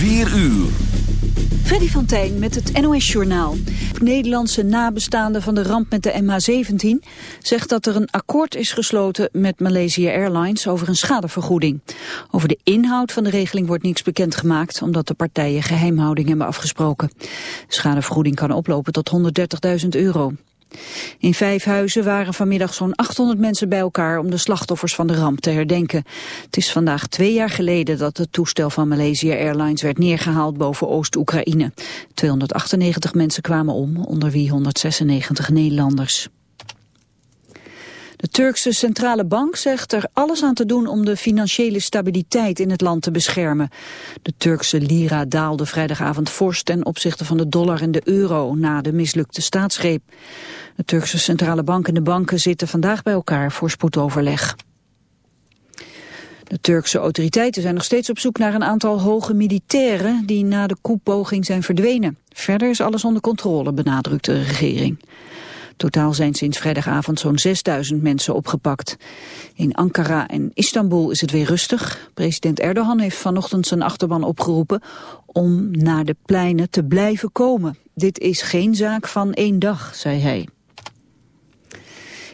4 uur. Freddy van met het NOS-journaal. Nederlandse nabestaande van de ramp met de MH17 zegt dat er een akkoord is gesloten met Malaysia Airlines over een schadevergoeding. Over de inhoud van de regeling wordt niets bekendgemaakt omdat de partijen geheimhouding hebben afgesproken. De schadevergoeding kan oplopen tot 130.000 euro. In Vijfhuizen waren vanmiddag zo'n 800 mensen bij elkaar om de slachtoffers van de ramp te herdenken. Het is vandaag twee jaar geleden dat het toestel van Malaysia Airlines werd neergehaald boven Oost-Oekraïne. 298 mensen kwamen om, onder wie 196 Nederlanders. De Turkse centrale bank zegt er alles aan te doen om de financiële stabiliteit in het land te beschermen. De Turkse lira daalde vrijdagavond fors ten opzichte van de dollar en de euro na de mislukte staatsgreep. De Turkse centrale bank en de banken zitten vandaag bij elkaar voor spoedoverleg. De Turkse autoriteiten zijn nog steeds op zoek naar een aantal hoge militairen die na de koepoging zijn verdwenen. Verder is alles onder controle, benadrukt de regering. Totaal zijn sinds vrijdagavond zo'n 6000 mensen opgepakt. In Ankara en Istanbul is het weer rustig. President Erdogan heeft vanochtend zijn achterban opgeroepen om naar de pleinen te blijven komen. Dit is geen zaak van één dag, zei hij.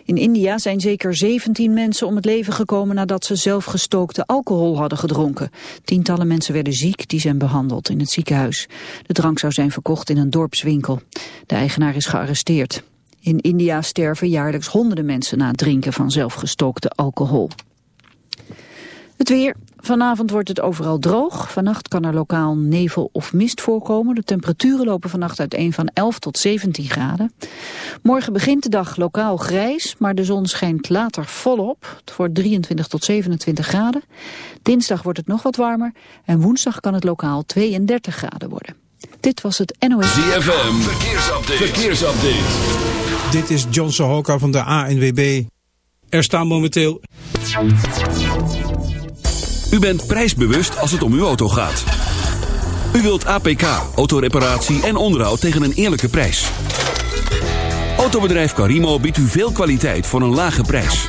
In India zijn zeker 17 mensen om het leven gekomen nadat ze zelf gestookte alcohol hadden gedronken. Tientallen mensen werden ziek, die zijn behandeld in het ziekenhuis. De drank zou zijn verkocht in een dorpswinkel. De eigenaar is gearresteerd. In India sterven jaarlijks honderden mensen na het drinken van zelfgestookte alcohol. Het weer. Vanavond wordt het overal droog. Vannacht kan er lokaal nevel of mist voorkomen. De temperaturen lopen vannacht uiteen van 11 tot 17 graden. Morgen begint de dag lokaal grijs, maar de zon schijnt later volop. Het wordt 23 tot 27 graden. Dinsdag wordt het nog wat warmer. En woensdag kan het lokaal 32 graden worden. Dit was het NOS. ZFM, verkeersupdate. verkeersupdate. Dit is John Sohoka van de ANWB. Er staan momenteel... U bent prijsbewust als het om uw auto gaat. U wilt APK, autoreparatie en onderhoud tegen een eerlijke prijs. Autobedrijf Carimo biedt u veel kwaliteit voor een lage prijs.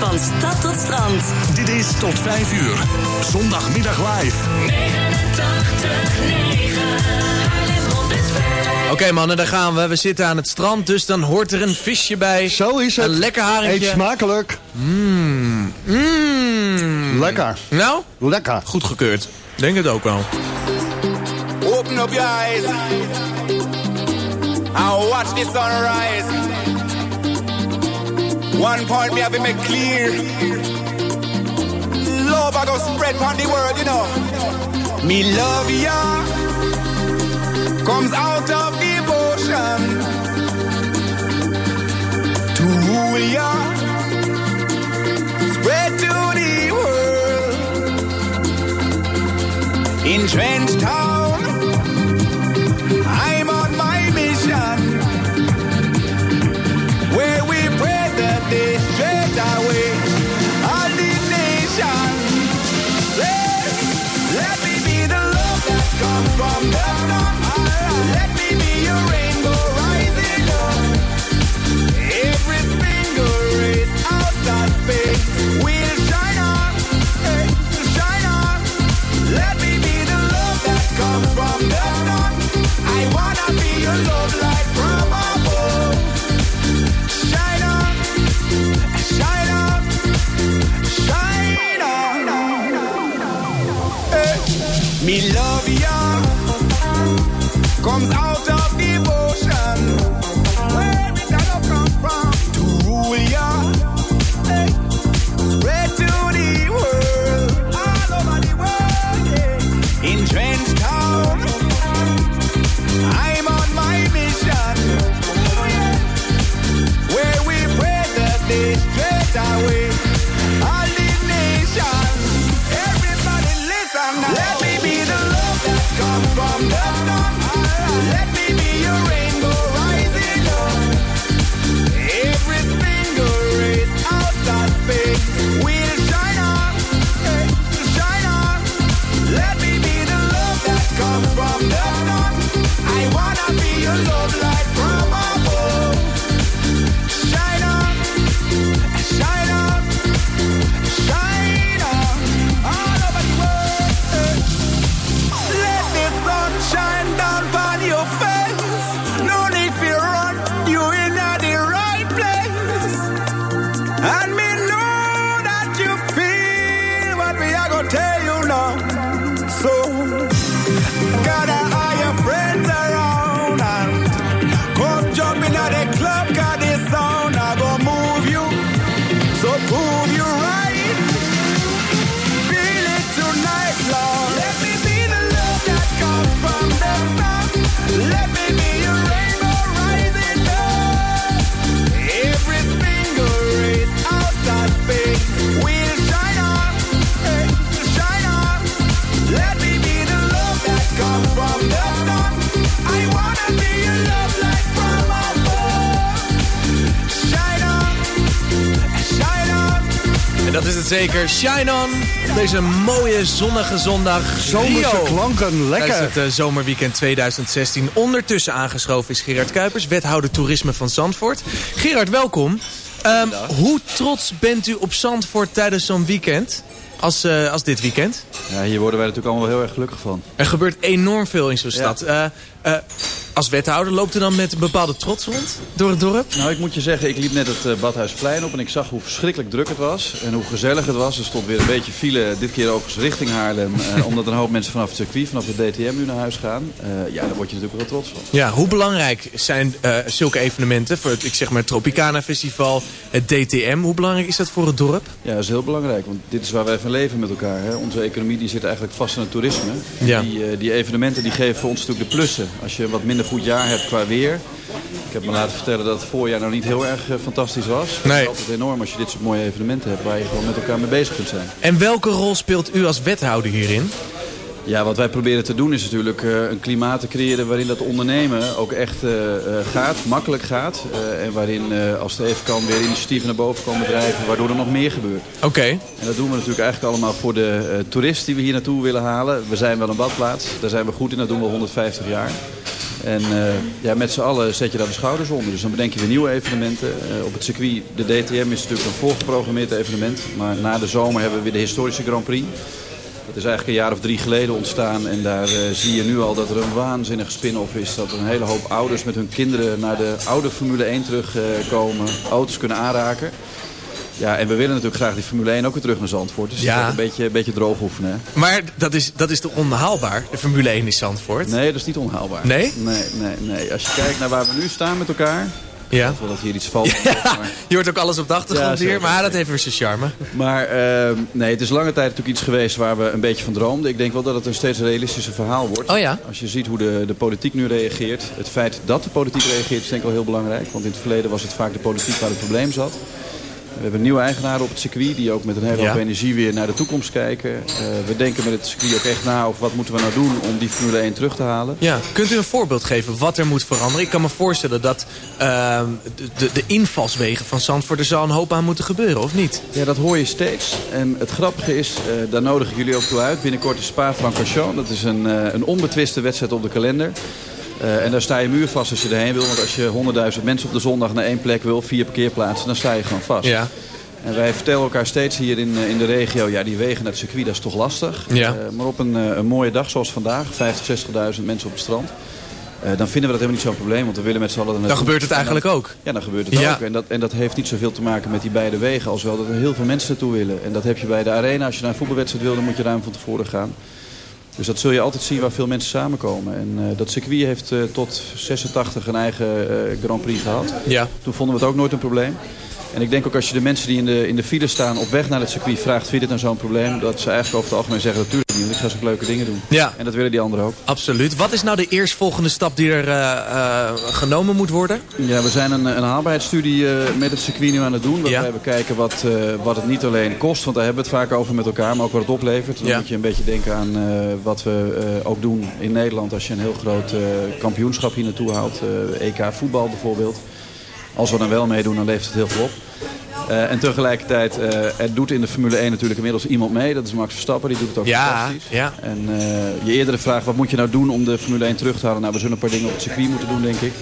Van stad tot strand. Dit is tot 5 uur. Zondagmiddag live. 89.9 Oké mannen, daar gaan we. We zitten aan het strand, dus dan hoort er een visje bij. Zo is het. Een lekker haringje. Eet smakelijk. Mmm. Lekker. Nou, Lekker. goedgekeurd. Denk het ook wel. Open up your eyes and watch the sunrise. One point me have to make clear. Love I go spread on the world, you know. Me love ya comes out of devotion to rule ya. Your love En dat is het zeker. Shine on. Op deze mooie zonnige zondag. Zomerse Rio. klanken, lekker. Tijdens het eh, zomerweekend 2016. Ondertussen aangeschoven is Gerard Kuipers, wethouder toerisme van Zandvoort. Gerard, welkom. Ehm, hoe trots bent u op Zandvoort tijdens zo'n weekend? Als, eh, als dit weekend? Ja, hier worden wij natuurlijk allemaal heel erg gelukkig van. Er gebeurt enorm veel in zo'n stad. Eh, eh, als wethouder loopt u dan met een bepaalde trots rond door het dorp? Nou, ik moet je zeggen, ik liep net het eh, Badhuisplein op en ik zag hoe verschrikkelijk druk het was. En hoe gezellig het was. Er stond weer een beetje file, dit keer ook eens richting Haarlem. eh, omdat een hoop mensen vanaf het circuit, vanaf de DTM nu naar huis gaan. Eh, ja, daar word je natuurlijk wel trots van. Ja, hoe belangrijk zijn eh, zulke evenementen? Voor het, ik zeg maar, het Tropicana Festival, het DTM. Hoe belangrijk is dat voor het dorp? Ja, dat is heel belangrijk, want dit is waar wij van leven met elkaar. Hè. Onze economie die zit eigenlijk vast in het toerisme. Ja. Die, die evenementen die geven voor ons natuurlijk de plussen. Als je wat minder goed jaar hebt qua weer. Ik heb me laten vertellen dat het voorjaar nou niet heel erg eh, fantastisch was. Het Nee. is altijd enorm als je dit soort mooie evenementen hebt waar je gewoon met elkaar mee bezig kunt zijn. En welke rol speelt u als wethouder hierin? Ja, wat wij proberen te doen is natuurlijk eh, een klimaat te creëren waarin dat ondernemen ook echt eh, gaat, makkelijk gaat. En waarin als het even kan weer initiatieven naar boven komen drijven, waardoor er nog meer gebeurt. Oké. En dat doen we natuurlijk eigenlijk allemaal voor de eh, toerist die we hier naartoe willen halen. We zijn wel een badplaats, daar zijn we goed in, dat doen we al 150 jaar. En eh, ja, met z'n allen zet je daar de schouders onder. Dus dan bedenk je weer nieuwe evenementen. Eh, op het circuit, de DTM is natuurlijk een voorgeprogrammeerd evenement. Maar na de zomer hebben we weer de historische Grand Prix. Dat is eigenlijk een jaar of drie geleden ontstaan. En daar eh, zie je nu al dat er een waanzinnig spin-off is. Dat een hele hoop ouders met hun kinderen naar de oude Formule 1 terugkomen. auto's kunnen aanraken. Ja, en we willen natuurlijk graag die Formule 1 ook weer terug naar Zandvoort. Dus Ja. een beetje, een beetje droog oefenen. Hè? Maar dat is, dat is toch onhaalbaar, de Formule 1 in Zandvoort? Nee, dat is niet onhaalbaar. Nee? Nee, nee, nee. Als je kijkt naar waar we nu staan met elkaar... Ja. Ik dat hier iets valt. maar Je hoort ook alles op de achtergrond Ja, hier, maar dat heeft weer zijn charme. maar ehm, nee, het is lange tijd natuurlijk iets geweest waar we een beetje van droomden. Ik denk wel dat het een steeds realistischer verhaal wordt. Oh ja? Als je ziet hoe de, de politiek nu reageert. Het feit dat de politiek reageert is denk ik wel heel belangrijk. Want in het verleden was het vaak de politiek waar het probleem zat. We hebben nieuwe eigenaren op het circuit die ook met een hele hoop Ja. energie weer naar de toekomst kijken. Eh, we denken met het circuit ook echt na over wat moeten we nou doen om die Formule 1 terug te halen. Ja, kunt u een voorbeeld geven wat er moet veranderen? Ik kan me voorstellen dat ehm, de, de, invalswegen van Zandvoort er zal een hoop aan moeten gebeuren, of niet? Ja, dat hoor je steeds. En het grappige is, eh, daar nodig ik jullie ook toe uit. Binnenkort is Spa-Francorchamps. Dat is een, eh, een onbetwiste wedstrijd op de kalender. Eh, en daar sta je muurvast als je erheen wil. Want als je 100.000 mensen op de zondag naar één plek wil, vier parkeerplaatsen, dan sta je gewoon vast. Ja. En wij vertellen elkaar steeds hier in, eh, in de regio, ja, die wegen naar het circuit, dat is toch lastig. Ja. Eh, maar op een, een mooie dag zoals vandaag, 50, 60.000 mensen op het strand. dan vinden we dat helemaal niet zo'n probleem, want we willen met z'n allen... Dan gebeurt het dan- eigenlijk ook. ja, dan gebeurt het Ja. ook. En dat, en dat heeft niet zoveel te maken met die beide wegen. Als wel dat er heel veel mensen naartoe willen. En dat heb je bij de arena. Als je naar een voetbalwedstrijd wil, dan moet je ruim van tevoren gaan. Dus dat zul je altijd zien waar veel mensen samenkomen. En eh, dat circuit heeft eh, tot 86 een eigen eh, Grand Prix gehad. Ja. Toen vonden we het ook nooit een probleem. En ik denk ook als je de mensen die in de, in de file staan op weg naar het circuit vraagt... vind je dit nou zo'n probleem? Dat ze eigenlijk over het algemeen zeggen natuurlijk niet. Want ik ga zulke leuke dingen doen. Ja. En dat willen die anderen ook. Absoluut. Wat is nou de eerstvolgende stap die er eh, eh, genomen moet worden? Ja, we zijn een, een haalbaarheidsstudie eh, met het circuit nu aan het doen. Waarbij Ja. we kijken wat, wat het niet alleen kost, want daar hebben we het vaak over met elkaar, maar ook wat het oplevert. Dan Ja. moet je een beetje denken aan wat we ook doen in Nederland als je een heel groot kampioenschap hier naartoe haalt. EK voetbal bijvoorbeeld. Als we dan wel meedoen, dan levert het heel veel op. Eh, en tegelijkertijd, eh er doet in de Formule 1 natuurlijk inmiddels iemand mee. Dat is Max Verstappen, die doet het ook Ja, fantastisch. ja. En eh, je eerdere vraag, wat moet je nou doen om de Formule 1 terug te halen? Nou, we zullen een paar dingen op het circuit moeten doen, denk ik.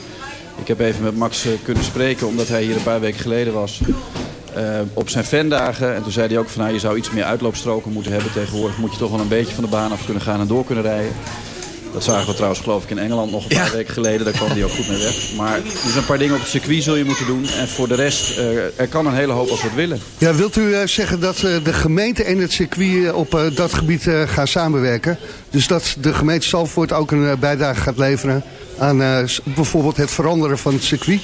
Ik heb even met Max kunnen spreken, omdat hij hier een paar weken geleden was. op zijn fandagen. En toen zei hij ook van, nou, je zou iets meer uitloopstroken moeten hebben. Tegenwoordig moet je toch wel een beetje van de baan af kunnen gaan en door kunnen rijden. Dat zagen we trouwens geloof ik in Engeland nog een paar Ja. weken geleden. Daar kwam hij ook goed mee weg. Maar dus een paar dingen op het circuit zul je moeten doen. En voor de rest, eh, er kan een hele hoop als we het willen. Ja, wilt u eh, zeggen dat eh, de gemeente en het circuit op eh, dat gebied eh, gaan samenwerken? Dus dat de gemeente Zalvoort ook een bijdrage gaat leveren aan eh, bijvoorbeeld het veranderen van het circuit?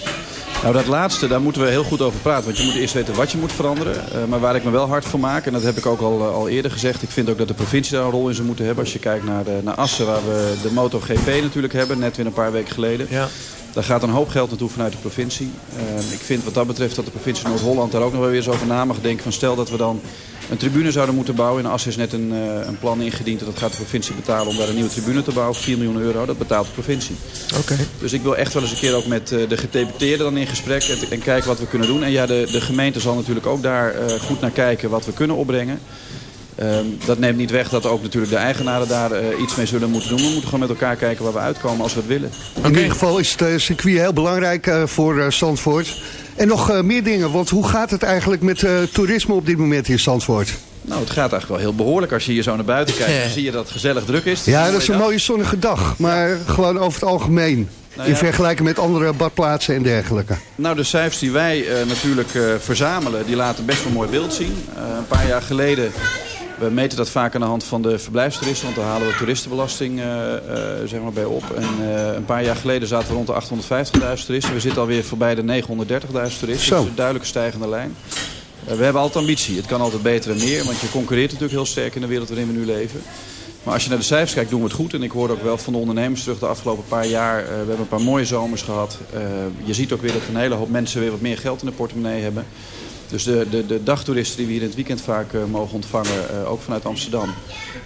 Nou, dat laatste, daar moeten we heel goed over praten. Want je moet eerst weten wat je moet veranderen. Eh, maar waar ik me wel hard voor maak, en dat heb ik ook al, eh, al eerder gezegd... ik vind ook dat de provincie daar een rol in zou moeten hebben. Als je kijkt naar, de, naar Assen, waar we de MotoGP natuurlijk hebben... net weer een paar weken geleden. Ja. Daar gaat een hoop geld naartoe vanuit de provincie. Eh, ik vind wat dat betreft dat de provincie Noord-Holland daar ook nog wel weer eens over na mag denken. Van stel dat we dan een tribune zouden moeten bouwen. In Assen is net een, eh, een plan ingediend en dat gaat de provincie betalen om daar een nieuwe tribune te bouwen. 4 miljoen euro, dat betaalt de provincie. Oké. Dus ik wil echt wel eens een keer ook met eh, de gedeputeerden dan in gesprek en, en kijken wat we kunnen doen. En ja, de, de gemeente zal natuurlijk ook daar eh, goed naar kijken wat we kunnen opbrengen. Ehm, dat neemt niet weg dat ook natuurlijk de eigenaren daar eh, iets mee zullen moeten doen. We moeten gewoon met elkaar kijken waar we uitkomen als we het willen. In ieder geval is het eh, circuit heel belangrijk eh, voor eh, Zandvoort. En nog eh, meer dingen, want hoe gaat het eigenlijk met eh, toerisme op dit moment in Zandvoort? Nou, het gaat eigenlijk wel heel behoorlijk. Als je hier zo naar buiten kijkt, dan zie je dat het gezellig druk is. Ja, dat is een mooie mooie zonnige dag, maar gewoon over het algemeen. Nou in vergelijking met andere badplaatsen en dergelijke. Nou, de cijfers die wij eh, natuurlijk eh, verzamelen, die laten best wel een mooi beeld zien. Eh, een paar jaar geleden, we meten dat vaak aan de hand van de verblijfstoeristen, want daar halen we toeristenbelasting eh, eh, zeg maar bij op. En eh, een paar jaar geleden zaten we rond de 850.000 toeristen. We zitten alweer voorbij de 930.000 toeristen. Zo. Dus een duidelijk stijgende lijn. We hebben altijd ambitie. Het kan altijd beter en meer, want je concurreert natuurlijk heel sterk in de wereld waarin we nu leven. Maar als je naar de cijfers kijkt, doen we het goed. En ik hoorde ook wel van de ondernemers terug de afgelopen paar jaar. we hebben een paar mooie zomers gehad. Eh, je ziet ook weer dat een hele hoop mensen weer wat meer geld in de portemonnee hebben. Dus de, de, de dagtoeristen die we hier in het weekend vaak eh, mogen ontvangen, eh, ook vanuit Amsterdam.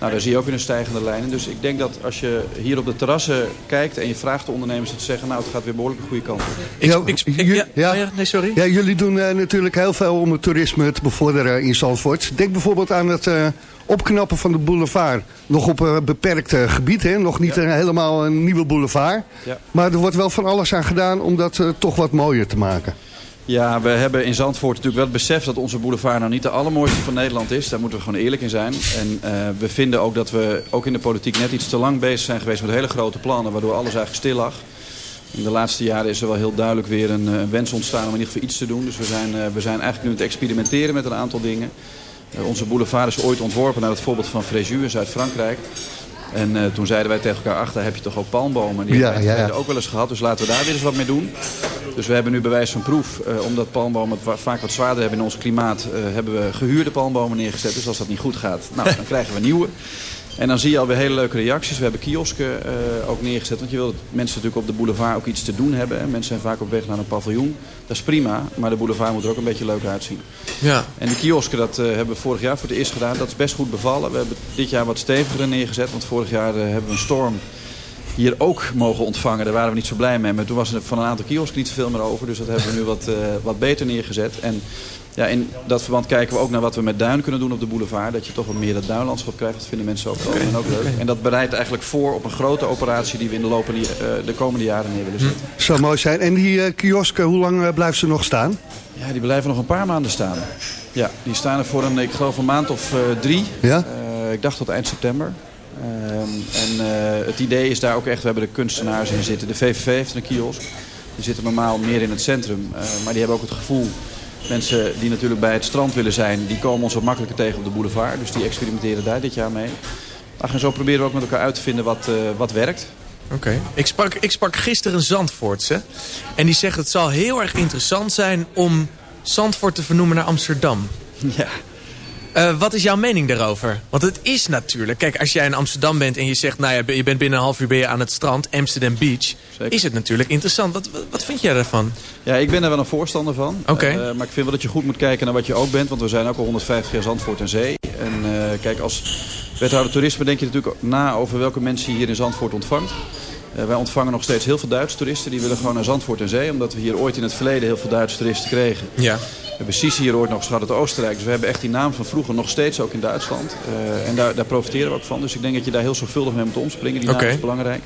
Nou, daar zie je ook weer een stijgende lijn. Dus ik denk dat als je hier op de terrassen kijkt en je vraagt de ondernemers ze zeggen... nou, het gaat weer behoorlijk de goede kant op. Ik, Ja, ik, ik- ju- ja, ja. oh ja, nee, sorry. Ja, jullie doen eh, natuurlijk heel veel om het toerisme te bevorderen in Zandvoort. Denk bijvoorbeeld aan het eh, opknappen van de boulevard. Nog op een beperkt gebied, hè? nog niet een, helemaal een nieuwe boulevard. Ja. Maar er wordt wel van alles aan gedaan om dat toch wat mooier te maken. Ja, we hebben in Zandvoort natuurlijk wel het besef dat onze boulevard nou niet de allermooiste van Nederland is. Daar moeten we gewoon eerlijk in zijn. En eh, we vinden ook dat we ook in de politiek net iets te lang bezig zijn geweest met hele grote plannen, waardoor alles eigenlijk stil lag. In de laatste jaren is er wel heel duidelijk weer een, eh, een wens ontstaan om in ieder geval iets te doen. Dus we zijn, eh, we zijn eigenlijk nu aan het experimenteren met een aantal dingen. Onze boulevard is ooit ontworpen naar het voorbeeld van Fréjus in Zuid-Frankrijk. En eh, toen zeiden wij tegen elkaar, ach, daar heb je toch ook palmbomen. Die Ja, hebben ja, ja. ook wel eens gehad, dus laten we daar weer eens wat mee doen. Dus we hebben nu bewijs van proef, eh, omdat palmbomen het vaak wat zwaarder hebben in ons klimaat, eh, hebben we gehuurde palmbomen neergezet. Dus als dat niet goed gaat, nou, dan krijgen we nieuwe. En dan zie je alweer hele leuke reacties. We hebben kiosken eh, ook neergezet. Want je wil dat mensen natuurlijk op de boulevard ook iets te doen hebben. hè. Mensen zijn vaak op weg naar een paviljoen. Dat is prima, maar de boulevard moet er ook een beetje leuk uitzien. Ja. En de kiosken, dat eh, hebben we vorig jaar voor het eerst gedaan. Dat is best goed bevallen. We hebben dit jaar wat steviger neergezet. Want vorig jaar eh, hebben we een storm hier ook mogen ontvangen. Daar waren we niet zo blij mee. Maar toen was er van een aantal kiosken niet zoveel meer over. Dus dat hebben we nu wat, wat beter neergezet. En ja, in dat verband kijken we ook naar wat we met duin kunnen doen op de boulevard. Dat je toch wat meer dat duinlandschap krijgt. Dat vinden mensen ook, en ook leuk. En dat bereidt eigenlijk voor op een grote operatie die we in de, eh, de komende jaren neer willen zetten. Zou mooi zijn. En die eh, kiosken, hoe lang eh, blijven ze nog staan? Ja, die blijven nog een paar maanden staan. Ja, die staan er voor een, ik geloof een maand of eh, drie. Ja? Eh, ik dacht tot eind september. Ehm, en eh, het idee is daar ook echt, we hebben de kunstenaars in zitten. De VVV heeft een kiosk. Die zitten normaal meer in het centrum. eh, maar die hebben ook het gevoel, mensen die natuurlijk bij het strand willen zijn... die komen ons wat makkelijker tegen op de boulevard. Dus die experimenteren daar dit jaar mee. Ach, en zo proberen we ook met elkaar uit te vinden wat, eh, wat werkt. Oké. Ik, sprak, ik sprak gisteren een Zandvoortse. En die zegt het zal heel erg interessant zijn om Zandvoort te vernoemen naar Amsterdam. Ja. Eh, wat is jouw mening daarover? Want het is natuurlijk... Kijk, als jij in Amsterdam bent en je zegt... Nou ja, je bent binnen een half uur ben je aan het strand, Amsterdam Beach. Zeker. Is het natuurlijk interessant. Wat, wat, wat vind jij daarvan? Ja, ik ben er wel een voorstander van. Oké. Eh, maar ik vind wel dat je goed moet kijken naar wat je ook bent. Want we zijn ook al 150 jaar Zandvoort en Zee. En eh, kijk, als wethouder toerisme denk je natuurlijk na over welke mensen je hier in Zandvoort ontvangt. Eh, wij ontvangen nog steeds heel veel Duitse toeristen. Die willen gewoon naar Zandvoort en Zee. Omdat we hier ooit in het verleden heel veel Duitse toeristen kregen. Ja. We hebben Sisi hier ooit nog gehad uit Oostenrijk. Dus we hebben echt die naam van vroeger nog steeds ook in Duitsland. Eh, en daar, daar profiteren we ook van. Dus ik denk dat je daar heel zorgvuldig mee moet omspringen. Die naam is belangrijk.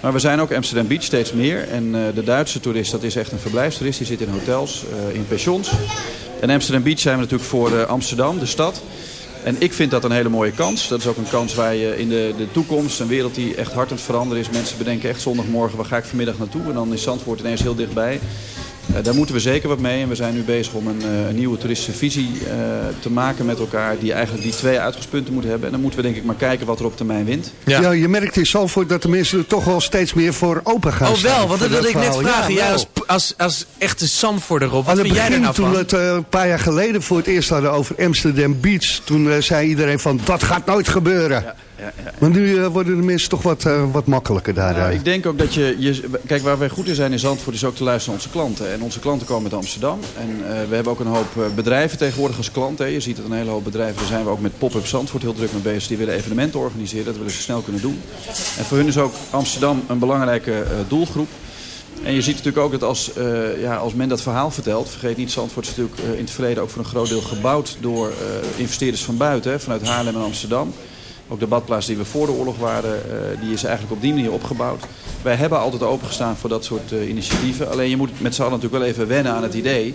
Maar we zijn ook Amsterdam Beach steeds meer. En eh, de Duitse toerist, dat is echt een verblijfstoerist. Die zit in hotels, in pensions. En Amsterdam Beach zijn we natuurlijk voor Amsterdam, de stad. En ik vind dat een hele mooie kans. Dat is ook een kans waar je in de, de toekomst, een wereld die echt hard aan het veranderen is. Mensen bedenken echt zondagmorgen, waar ga ik vanmiddag naartoe? En dan is Zandvoort ineens heel dichtbij. Eh, daar moeten we zeker wat mee. En we zijn nu bezig om een, eh, een nieuwe toeristische visie eh, te maken met elkaar. Die eigenlijk die twee uitgangspunten moet hebben. En dan moeten we denk ik maar kijken wat er op termijn wint. Ja. Ja. je merkt in Zandvoort dat de mensen er toch wel steeds meer voor open gaan Oh wel, want dat wilde ik net vragen. Ja, als, als, als echte Zandvoorter op. Wat Aan vind jij er nou toen we het eh, een paar jaar geleden voor het eerst hadden over Amsterdam Beach... toen zei iedereen van, dat gaat nooit gebeuren. Ja, ja. Maar nu eh, worden de mensen toch wat, eh, wat makkelijker daar. Nou, eh. ik denk ook dat je, je... Kijk, waar wij goed in zijn in Zandvoort is ook te luisteren naar onze klanten. En onze klanten komen uit Amsterdam. En we hebben ook een hoop bedrijven tegenwoordig als klant. Hè. Je ziet dat een hele hoop bedrijven, daar zijn we ook met Pop-Up Zandvoort heel druk mee bezig. Die willen evenementen organiseren, dat willen ze snel kunnen doen. En voor hun is ook Amsterdam een belangrijke doelgroep. En je ziet natuurlijk ook dat als, ja, als men dat verhaal vertelt... vergeet niet, Zandvoort is natuurlijk in het verleden ook voor een groot deel gebouwd... door investeerders van buiten, hè, vanuit Haarlem en Amsterdam. Ook de badplaats die we voor de oorlog waren, eh, die is eigenlijk op die manier opgebouwd. Wij hebben altijd opengestaan voor dat soort eh, initiatieven. Alleen je moet met z'n allen natuurlijk wel even wennen aan het idee...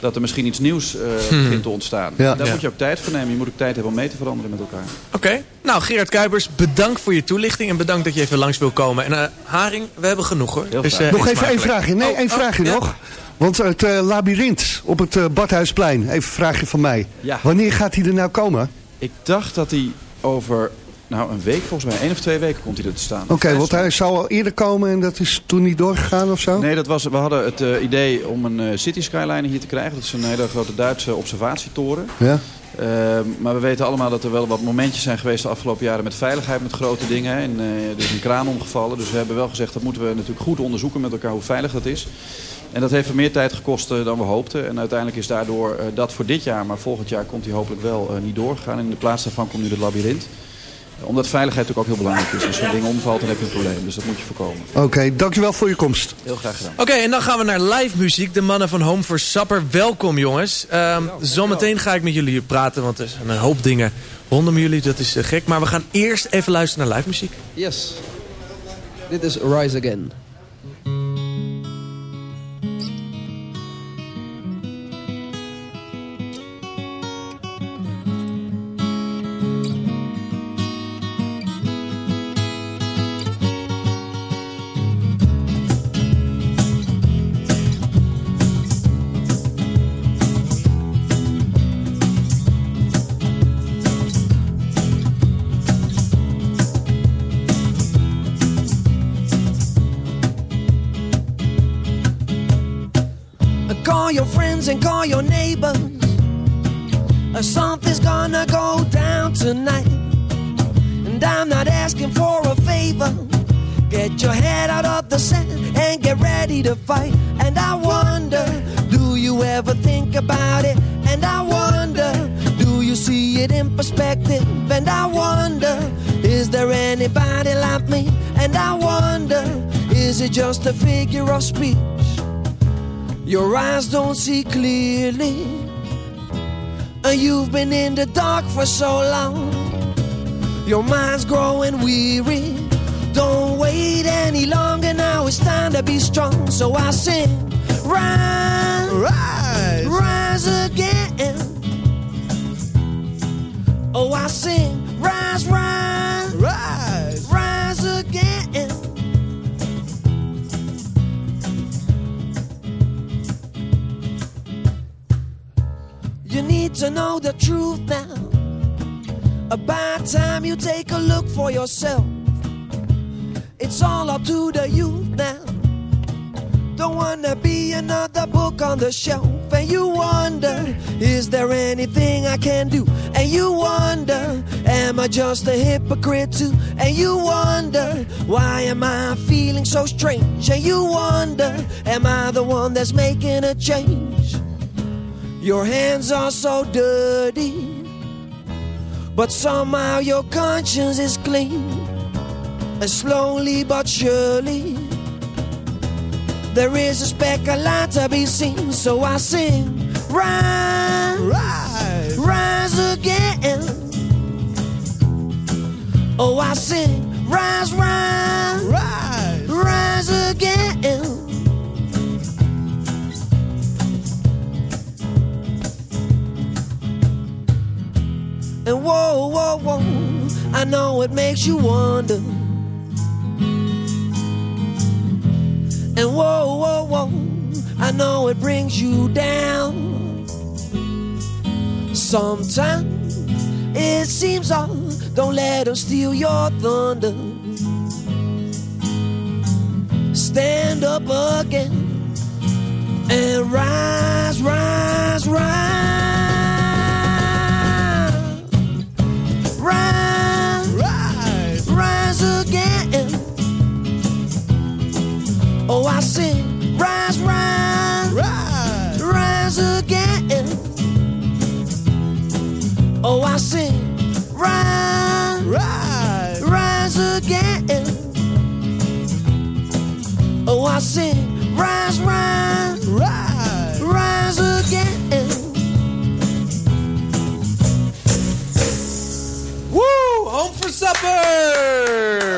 dat er misschien iets nieuws eh, begint te ontstaan. Ja. Daar Ja. moet je ook tijd voor nemen. Je moet ook tijd hebben om mee te veranderen met elkaar. Oké. Nou, Gerard Kuipers, bedankt voor je toelichting. En bedankt dat je even langs wil komen. En eh, Haring, we hebben genoeg hoor. Heel Dus, eh, Nog even één vraagje. Nee, Oh, één oh, vraagje ja. nog. Want het eh, labyrint op het eh, Badhuisplein, even een vraagje van mij. Ja. Wanneer gaat hij er nou komen? Ik dacht dat hij over nou, een week, volgens mij, één of twee weken komt hij er te staan. Oké, want hij zou al eerder komen en dat is toen niet doorgegaan of zo? Nee, dat was, we hadden het eh, idee om een eh, city skyline hier te krijgen. Dat is een hele grote Duitse observatietoren. Ja. Eh, maar we weten allemaal dat er wel wat momentjes zijn geweest de afgelopen jaren met veiligheid, met grote dingen. En eh, er is een kraan omgevallen. Dus we hebben wel gezegd dat moeten we natuurlijk goed onderzoeken met elkaar hoe veilig dat is. En dat heeft er meer tijd gekost eh, dan we hoopten. En uiteindelijk is daardoor eh, dat voor dit jaar, maar volgend jaar komt hij hopelijk wel eh, niet doorgegaan. En in de plaats daarvan komt nu het labyrint. Omdat veiligheid natuurlijk ook heel belangrijk is. Als zo'n ding omvalt, dan heb je een probleem. Dus dat moet je voorkomen. Oké, dankjewel voor je komst. Heel graag gedaan. Oké, en dan gaan we naar live muziek. De mannen van Home for Supper. Welkom jongens. Ehm, zometeen ga ik met jullie praten, want er zijn een hoop dingen rondom jullie. Dat is gek. Maar we gaan eerst even luisteren naar live muziek. Yes. Dit is Rise Again. Call your friends and call your neighbors. Something's gonna go down tonight. And I'm not asking for a favor. Get your head out of the sand and get ready to fight. And I wonder, do you ever think about it? And I wonder, do you see it in perspective? And I wonder, is there anybody like me? And I wonder, is it just a figure of speech? Your eyes don't see clearly. Uh, You've been in the dark for so long. Your mind's growing weary. Don't wait any longer now. It's time to be strong. So I sing, rise, rise, rise again. Oh, I sing, rise, rise, need to know the truth now. About time you take a look for yourself. It's all up to the youth now. Don't wanna be another book on the shelf. And you wonder, is there anything I can do? And you wonder, am I just a hypocrite too? And you wonder, why am I feeling so strange? And you wonder, am I the one that's making a change? Your hands are so dirty, but somehow your conscience is clean. And slowly but surely, there is a speck of light to be seen. So I sing, rise, rise, rise again. Oh, I sing, rise, rise, rise, whoa, whoa, whoa, I know it makes you wonder. And whoa, whoa, whoa, I know it brings you down. Sometimes it seems all, don't let them steal your thunder. Stand up again and rise, rise, rise. Rise, rise, rise again. Oh, I sing, rise, rise, rise, rise again. Oh, I sing, rise, rise, rise again. Oh, I sing, rise, rise, rise, rise again. Home supper!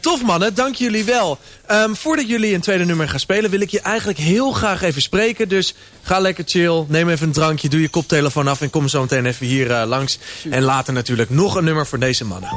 Tof mannen, dank jullie wel. Ehm, voordat jullie een tweede nummer gaan spelen... wil ik je eigenlijk heel graag even spreken. Dus ga lekker chill, neem even een drankje... doe je koptelefoon af en kom zo meteen even hier eh, langs. En later natuurlijk nog een nummer voor deze mannen.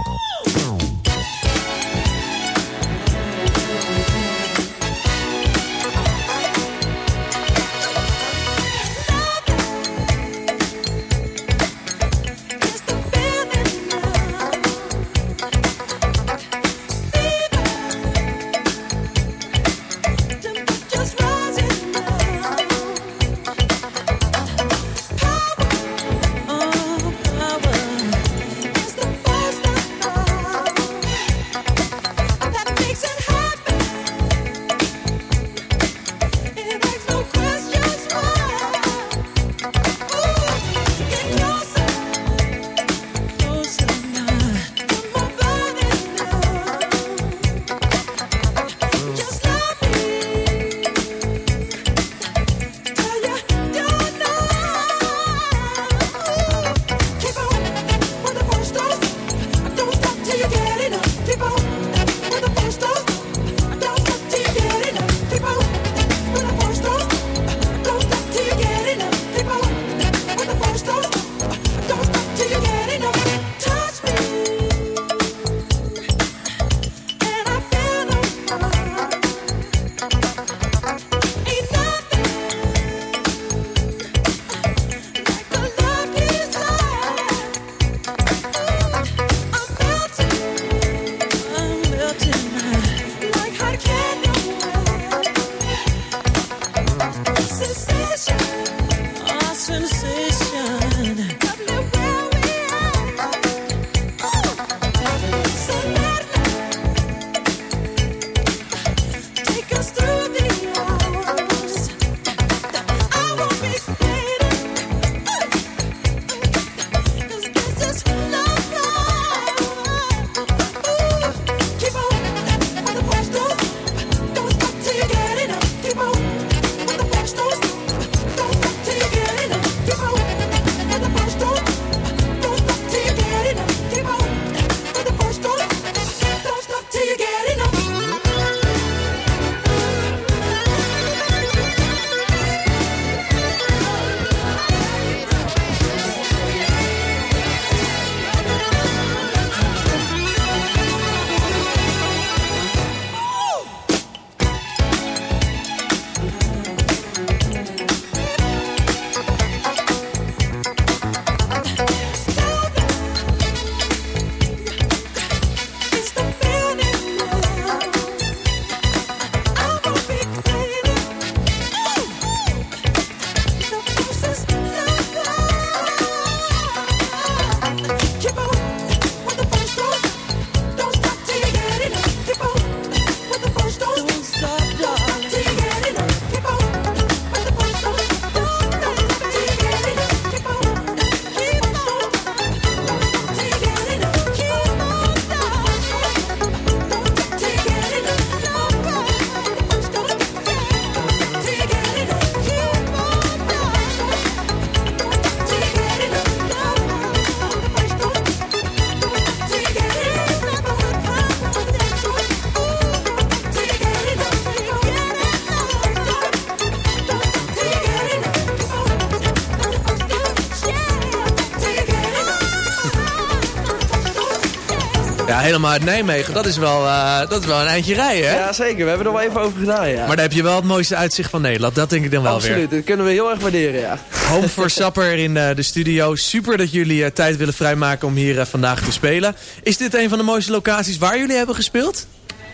Helemaal uit Nijmegen. Dat is wel, eh, dat is wel een eindje rijden, hè? Ja, zeker. We hebben er wel even over gedaan, ja. Maar daar heb je wel het mooiste uitzicht van Nederland. Dat denk ik dan wel Absoluut, weer. dat kunnen we heel erg waarderen, ja. Home for Supper in eh, de studio. Super dat jullie eh, tijd willen vrijmaken om hier vandaag te spelen. Is dit een van de mooiste locaties waar jullie hebben gespeeld?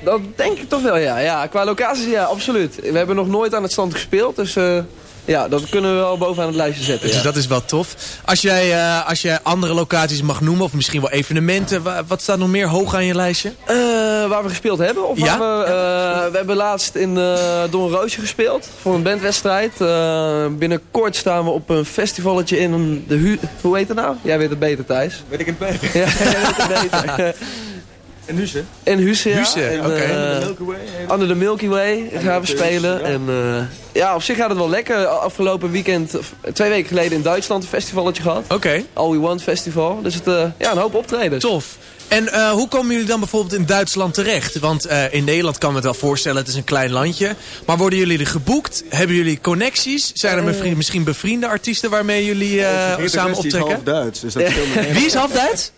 Dat denk ik toch wel, ja. ja. Qua locaties, ja, absoluut. We hebben nog nooit aan het stand gespeeld, dus ja, dat kunnen we wel bovenaan het lijstje zetten. Dus Ja. dat is wel tof. Als jij, eh, als jij andere locaties mag noemen, of misschien wel evenementen, wa- wat staat nog meer hoog aan je lijstje? Eh, waar we gespeeld hebben? Of Ja? waar we, eh, we hebben laatst in uh, Don Roosje gespeeld voor een bandwedstrijd. Eh, binnenkort staan we op een festivalletje in de Hu Hoe heet het nou? Jij weet het beter, Thijs. Weet ik het beter? Ja, jij weet het beter. In Husse? In Husse, ja. Husse, En, oké. eh, Under the Milky Way. Under the Milky Way gaan we spelen. En eh, ja, op zich gaat het wel lekker. Afgelopen weekend, of twee weken geleden in Duitsland een festivalletje gehad. Oké. All We Want Festival. Dus het, eh, ja, een hoop optredens. Tof. En eh, hoe komen jullie dan bijvoorbeeld in Duitsland terecht? Want eh, in Nederland kan me het wel voorstellen, het is een klein landje. Maar worden jullie er geboekt? Hebben jullie connecties? Zijn er bevri- misschien bevriende artiesten waarmee jullie eh, samen optrekken? half Duits, dus dat Wie is half Duits?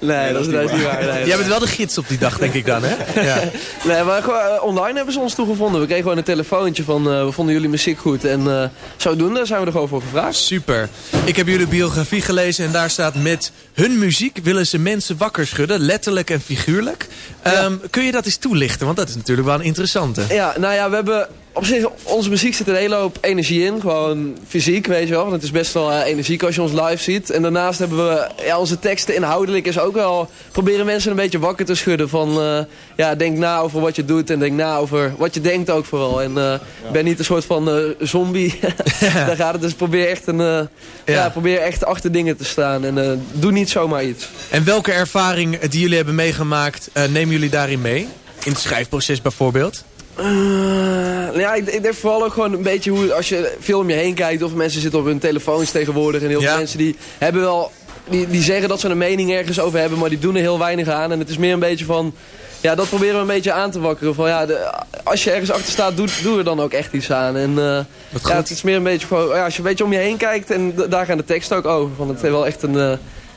Nee, dat is, dat is niet waar. Nee, Jij bent wel de gids op die dag, denk ik dan, hè? Ja. Nee, maar gewoon, eh, online hebben ze ons toegevonden. We kregen gewoon een telefoontje van, eh, we vonden jullie muziek goed. En eh, zodoende zijn we er gewoon voor gevraagd. Super. Ik heb jullie biografie gelezen en daar staat met hun muziek willen ze mensen wakker schudden, letterlijk en figuurlijk. Ehm, Kun je dat eens toelichten? Want dat is natuurlijk wel een interessante. Ja, nou ja, we hebben op zich, onze muziek zit een hele hoop energie in. Gewoon fysiek, weet je wel. Want het is best wel eh, energiek als je ons live ziet. En daarnaast hebben we, ja, onze teksten inhoudelijk is ook wel... Proberen mensen een beetje wakker te schudden van... eh, ja, denk na over wat je doet en denk na over wat je denkt ook vooral. En eh ben niet een soort van zombie. Daar gaat het dus. Probeer echt, een, ja. probeer echt achter dingen te staan. En doe niet zomaar iets. En welke ervaring die jullie hebben meegemaakt, nemen jullie daarin mee? In het schrijfproces bijvoorbeeld? Eh, ja, ik, ik denk vooral ook gewoon een beetje hoe als je veel om je heen kijkt of mensen zitten op hun telefoons tegenwoordig en heel Ja. veel mensen die hebben wel die, die zeggen dat ze een mening ergens over hebben, maar die doen er heel weinig aan en het is meer een beetje van ja, dat proberen we een beetje aan te wakkeren. Van, ja, de, als je ergens achter staat, doe, doe er dan ook echt iets aan. En, eh, ja, het is meer een beetje gewoon, ja, als je een beetje om je heen kijkt, en daar gaan de teksten ook over. Van, het heeft wel echt een, eh,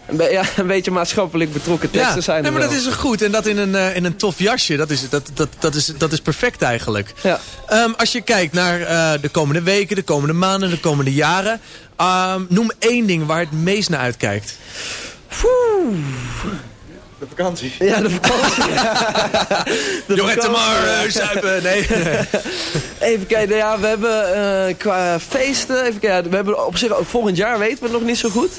een, be- ja, een beetje maatschappelijk betrokken teksten zijn. nee, er maar dat is goed. En dat in een, eh, in een tof jasje, dat is, dat, dat, dat is, dat is perfect eigenlijk. Ja. Ehm, als je kijkt naar eh, de komende weken, de komende maanden, de komende jaren. ehm, noem één ding waar het meest naar uitkijkt. De vakantie. Ja, de vakantie. De maar uh, zuipen. Nee. Even kijken, ja, we hebben eh, qua feesten, even kijken, we hebben op zich ook volgend jaar weten we het nog niet zo goed.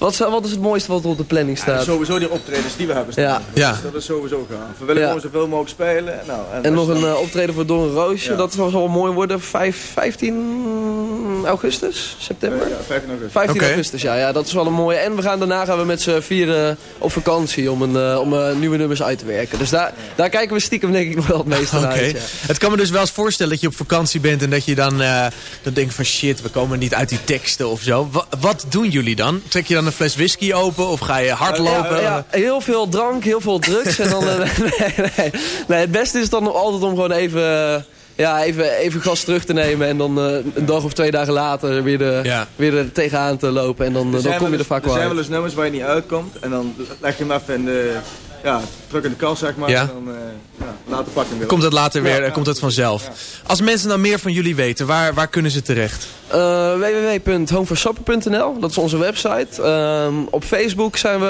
Wat, wat is het mooiste wat er op de planning Ja, staat? sowieso die optredens die we hebben staan. Ja. Ja. Dus dat is sowieso gaan. We willen Ja. gewoon zoveel mogelijk spelen. Nou, En nog een eh, optreden voor Don Roosje, Ja. dat zal wel mooi worden, Vijf- 15 augustus, september? Ja, 15 augustus. 15 Oké. augustus, ja, ja, dat is wel een mooie. En we gaan, daarna gaan we met z'n vieren op vakantie om, een, eh, om eh, nieuwe nummers uit te werken. Dus daar, daar kijken we stiekem denk ik nog wel het meeste naar uit. Ja. Het kan me dus wel eens voorstellen dat je op vakantie bent en dat je dan, eh, dan denkt van shit, we komen niet uit die teksten of zo. Wa- wat doen jullie dan? Trek je dan een fles whisky open of ga je hardlopen? Ja, ja, heel veel drank, heel veel drugs. en dan, eh, nee, nee. nee, het beste is dan altijd om gewoon even, eh, ja, even, even gas terug te nemen. En dan eh, een dag of twee dagen later weer, de, Ja. weer er tegenaan te lopen. En dan, Er dan zijn kom je wel er eens- vaak Er wel zijn uit. wel eens nummers waar je niet uitkomt. En dan leg je hem even in de... Ja, druk in de kast zeg maar. Ja. En dan eh, ja, later pak je hem weer. Komt het later weer, Ja, eh, ja. komt het vanzelf. Als mensen dan meer van jullie weten, waar, waar kunnen ze terecht? Eh www.homeforsupper.nl, dat is onze website. Ehm, op Facebook zijn we,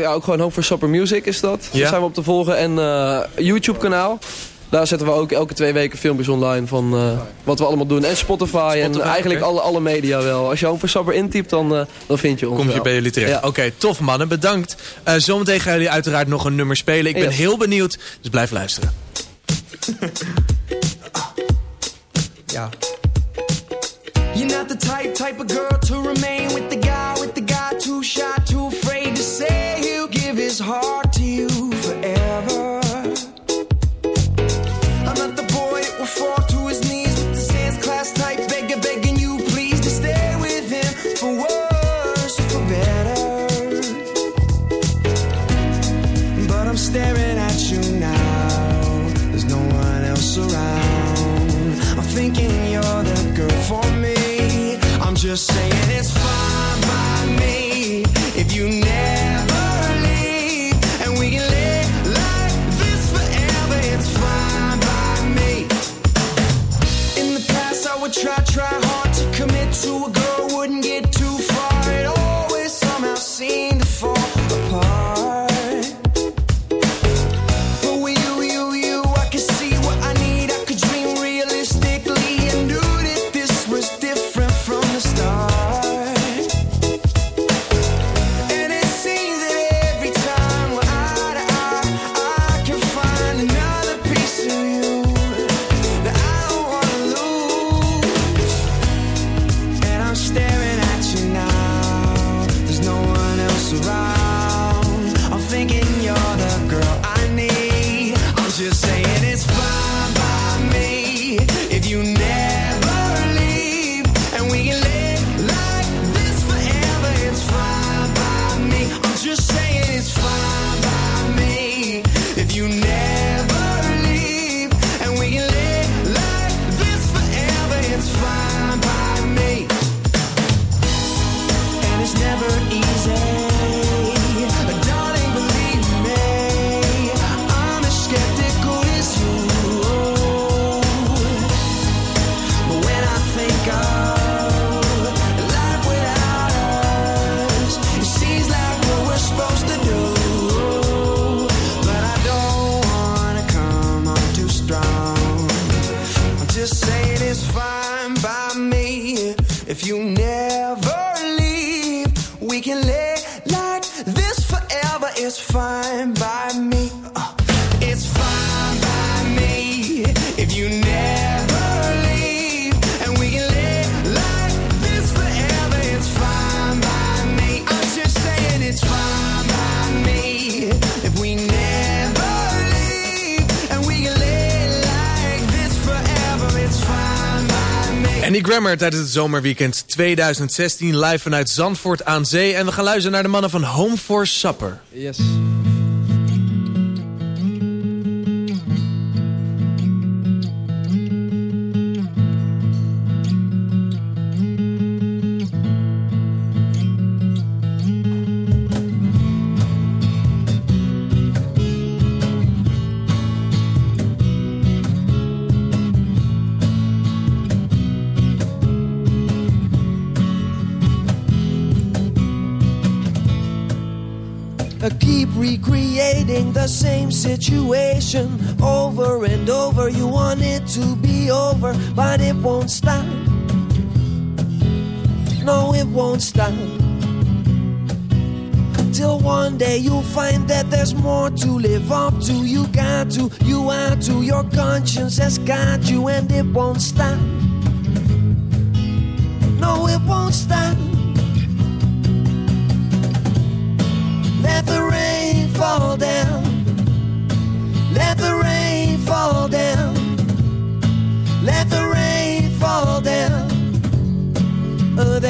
ja, ook gewoon Home for Supper Music is dat. Ja. Daar zijn we op te volgen. En eh, YouTube kanaal. Daar zetten we ook elke twee weken filmpjes online van eh, wat we allemaal doen. En Spotify, en eigenlijk alle, alle media wel. Als je for Supper intypt, dan, eh, dan vind je ons Kom je wel. bij jullie terecht. Ja. Oké, tof mannen, bedankt. Eh, zometeen gaan jullie uiteraard nog een nummer spelen. Ik ben Yes. heel benieuwd, dus blijf luisteren. Ja. You're not the type, type of girl to remain with the guy, with the guy too shy, say Tijdens het zomerweekend 2016 live vanuit Zandvoort aan Zee. En we gaan luisteren naar de mannen van Home for Supper. Yes. Situation over and over. You want it to be over, but it won't stop. No, it won't stop. Till one day you'll find that there's more to live up to. You got to, you are to. Your conscience has got you, and it won't stop. No, it won't stop. Let the rain fall down.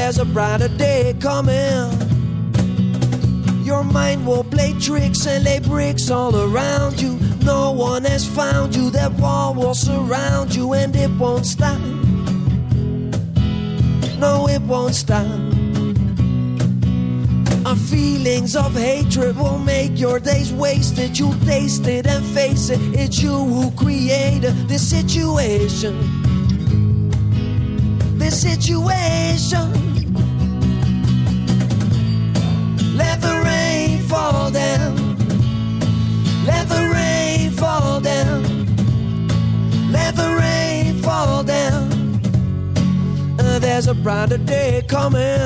There's a brighter day coming. Your mind will play tricks and lay bricks all around you. No one has found you. That wall will surround you and it won't stop. No, it won't stop. Our feelings of hatred will make your days wasted. You taste it and face it. It's you who created this situation. This situation. Fall down. Let the rain fall down. Let the rain fall down. Uh, there's a brighter day coming.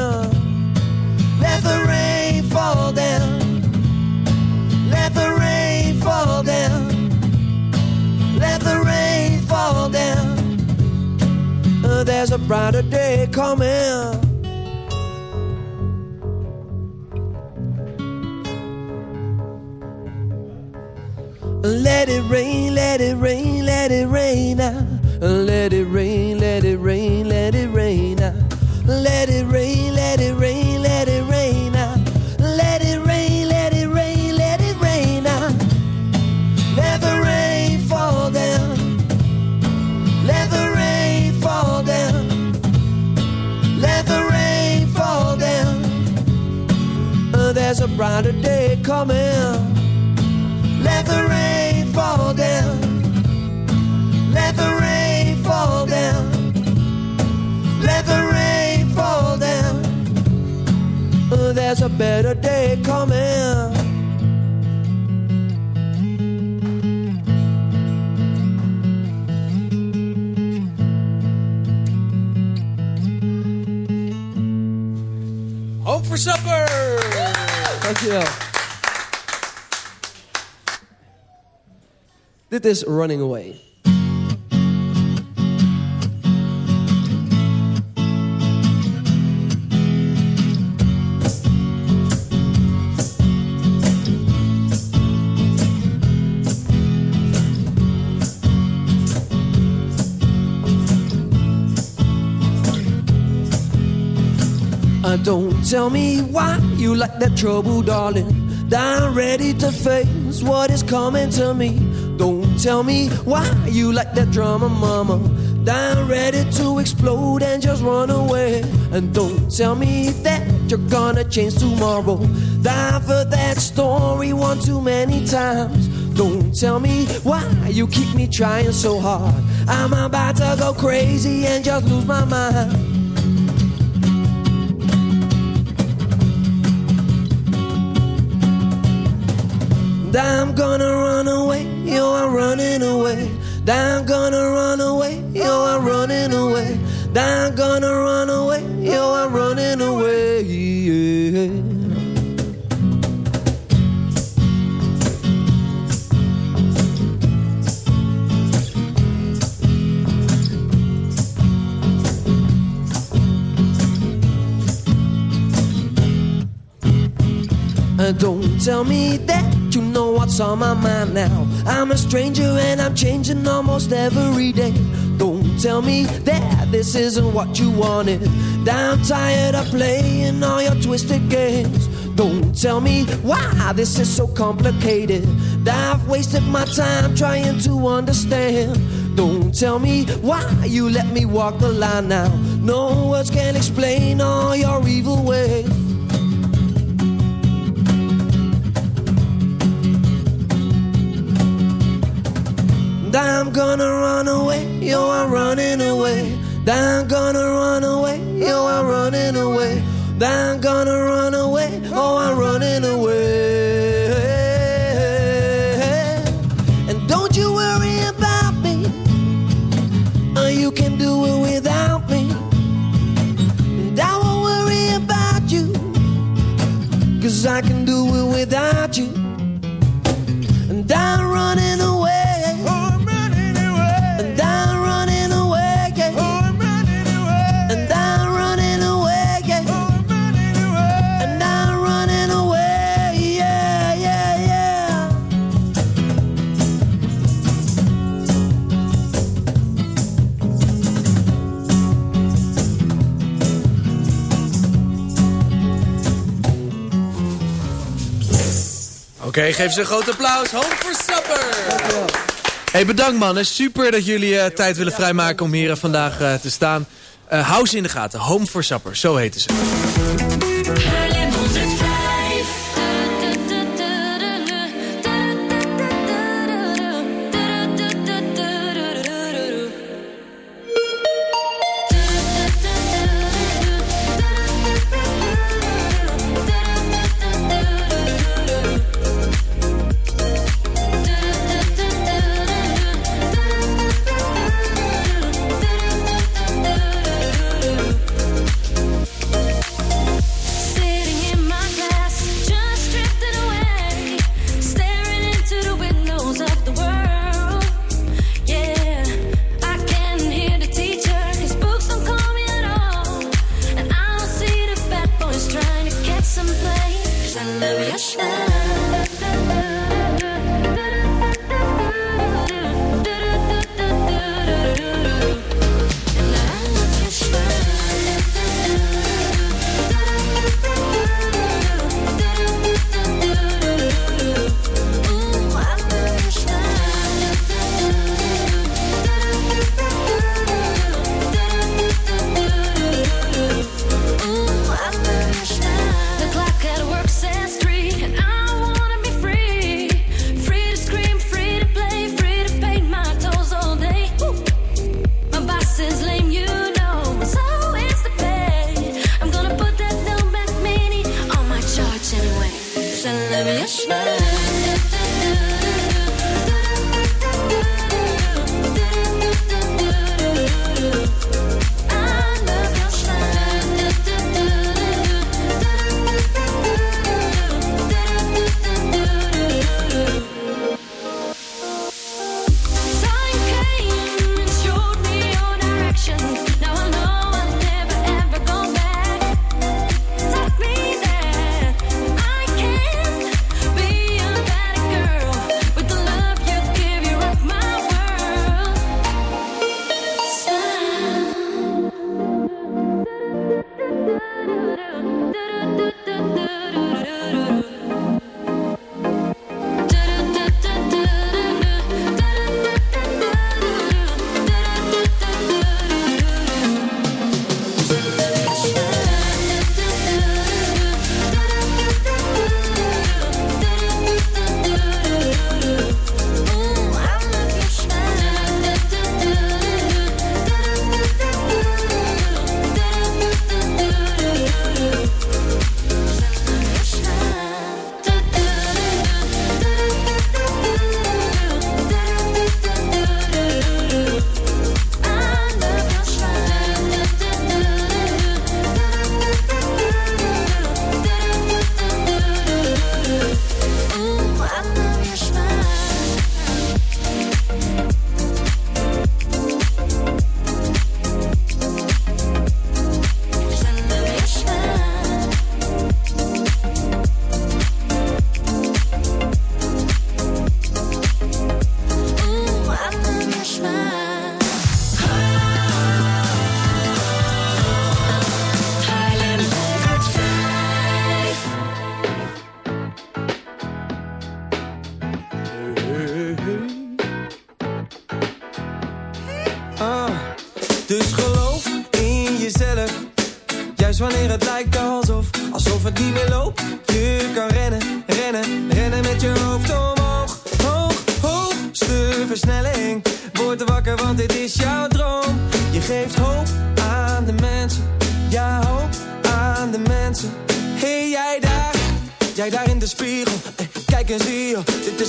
Let the rain fall down. Let the rain fall down. Let the rain fall down. Uh, there's a brighter day coming. Let it rain, let it rain, let it rain now. Let it rain, let it rain, Dit is Running Away. Uh, don't tell me why you like that trouble, darling. I'm ready to face what is coming to me. Don't tell me why you like that drama, mama. I'm ready to explode and just run away. And don't tell me that you're gonna change tomorrow. I've heard that story one too many times. Don't tell me why you keep me trying so hard. I'm about to go crazy and just lose my mind. I'm gonna run away, yo, I'm running away. I'm gonna run away, yo, I'm running away. I'm gonna run away, yo, I'm running away. Yeah. Uh, don't tell me that you know what's on my mind now. I'm a stranger and I'm changing almost every day. Don't tell me that this isn't what you wanted. I'm tired of playing all your twisted games. Don't tell me why this is so complicated. I've wasted my time trying to understand. Don't tell me why you let me walk the line now. No words can explain all your evil ways. I'm gonna run away, yo, I'm running away. That I'm gonna run away, yo, I'm running away. That I'm gonna run Oké, geef ze een groot applaus. Home for supper! Hey, bedankt mannen. Super dat jullie eh, tijd willen vrijmaken om hier eh, vandaag eh, te staan. Hou ze in de gaten. Home for supper, zo heten ze.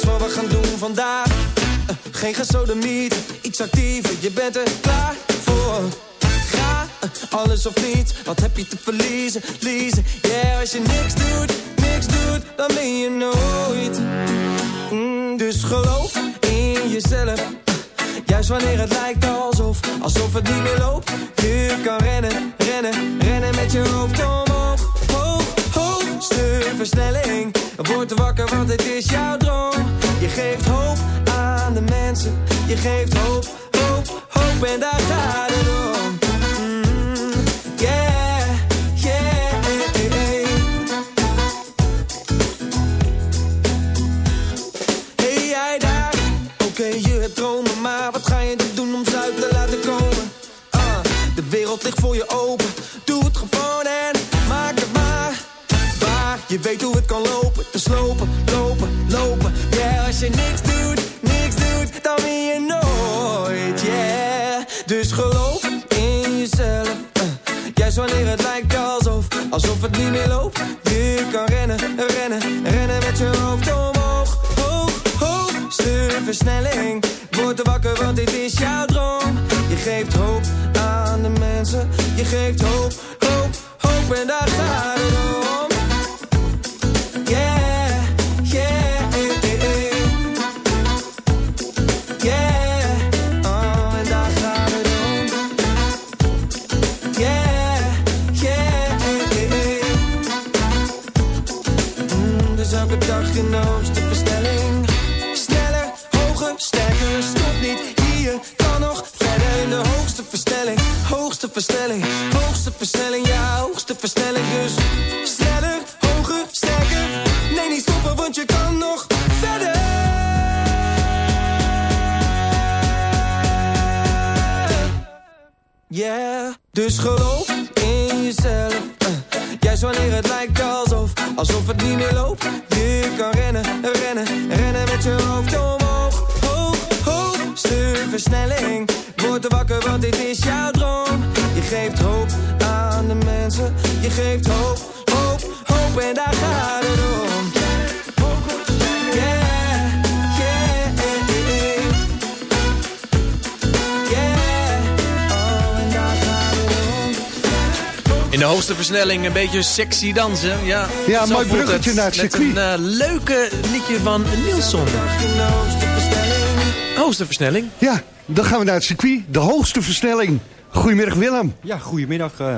Wat we gaan doen vandaag. Eh, Geen gesodemiet, iets actiever, je bent er klaar voor. Ga, eh, alles of niets, wat heb je te verliezen, liezen. Yeah, als je niks doet, niks doet, dan ben je nooit. Mm, dus geloof in jezelf. Eh, Juist wanneer het lijkt alsof, alsof het niet meer loopt. Je kan rennen, rennen, rennen met je hoofd omhoog. Hoog, hoogste versnelling. Word geeft hoop, hoop, hoop en daar gaat het om. Het niet meer loopt. Je kan rennen, rennen, rennen met je hoofd omhoog, hoog, hoogste versnelling. Word er wakker, want dit is jouw droom. Je geeft hoop aan de mensen, je geeft hoop, hoop, hoop en daar versnelling, hoogste versnelling, ja, hoogste versnelling. Dus sneller, hoger, sterker. Nee, niet stoppen, want je kan nog verder. Yeah, dus geloof in jezelf. eh. Juist wanneer het lijkt alsof, alsof het niet meer loopt. Je kan rennen, rennen, rennen met je hoofd omhoog. Hoog, hoogste versnelling. Word er wakker, want dit is jouw de hoogste versnelling een beetje sexy dansen. Ja, Ja, mooi bruggetje het. naar het Met circuit. een eh, leuke liedje van Nielsen. Hoogste versnelling. Ja, dan gaan we naar het circuit. De hoogste versnelling. Goedemiddag Willem. Ja, goedemiddag. eh,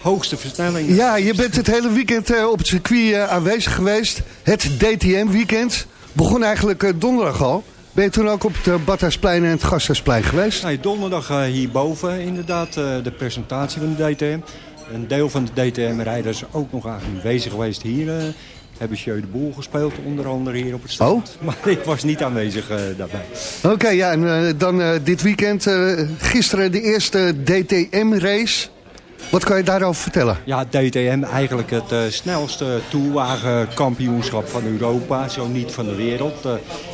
hoogste versnelling. Ja, je bent het hele weekend eh, op het circuit aanwezig geweest. Het DTM-weekend. Begon eigenlijk eh, donderdag al. Ben je toen ook op het uh, Badhuisplein en het Gasthuisplein geweest? Nee, donderdag hierboven inderdaad eh, de presentatie van de DTM. Een deel van de DTM-rijders ook nog aanwezig geweest hier. eh, hebben Jeu de Boel gespeeld, onder andere hier op het strand. Maar ik was niet aanwezig eh, daarbij. Oké, ja, en eh, dan dit weekend, gisteren de eerste DTM-race. Wat kan je daarover vertellen? Ja, DTM eigenlijk het eh, snelste toerwagenkampioenschap van Europa, zo niet van de wereld. Eh,